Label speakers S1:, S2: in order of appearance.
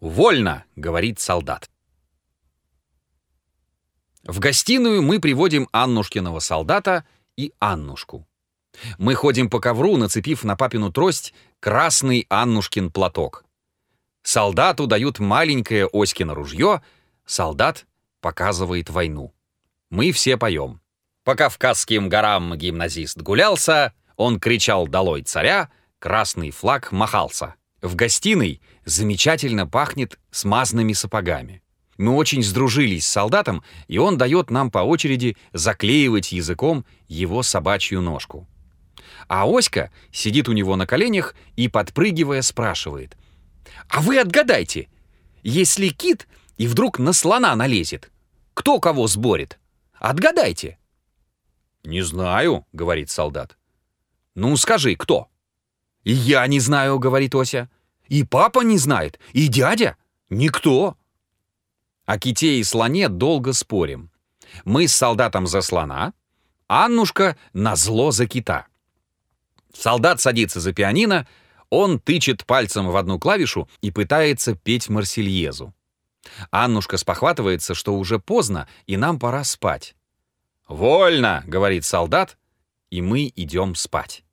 S1: «Вольно!» — говорит солдат. В гостиную мы приводим Аннушкиного солдата и Аннушку. Мы ходим по ковру, нацепив на папину трость красный Аннушкин платок. Солдату дают маленькое Оськино ружье, солдат показывает войну. Мы все поем. По Кавказским горам гимназист гулялся, он кричал «Долой царя!», красный флаг махался. В гостиной замечательно пахнет смазанными сапогами. Мы очень сдружились с солдатом, и он дает нам по очереди заклеивать языком его собачью ножку. А Оська сидит у него на коленях и, подпрыгивая, спрашивает. «А вы отгадайте, если кит и вдруг на слона налезет, кто кого сборит? Отгадайте!» «Не знаю», — говорит солдат. «Ну, скажи, кто?» «И я не знаю», — говорит Ося. «И папа не знает, и дядя. Никто». О ките и слоне долго спорим. Мы с солдатом за слона, Аннушка на зло за кита. Солдат садится за пианино, он тычет пальцем в одну клавишу и пытается петь Марсельезу. Аннушка спохватывается, что уже поздно, и нам пора спать. «Вольно!» — говорит солдат, и мы идем спать.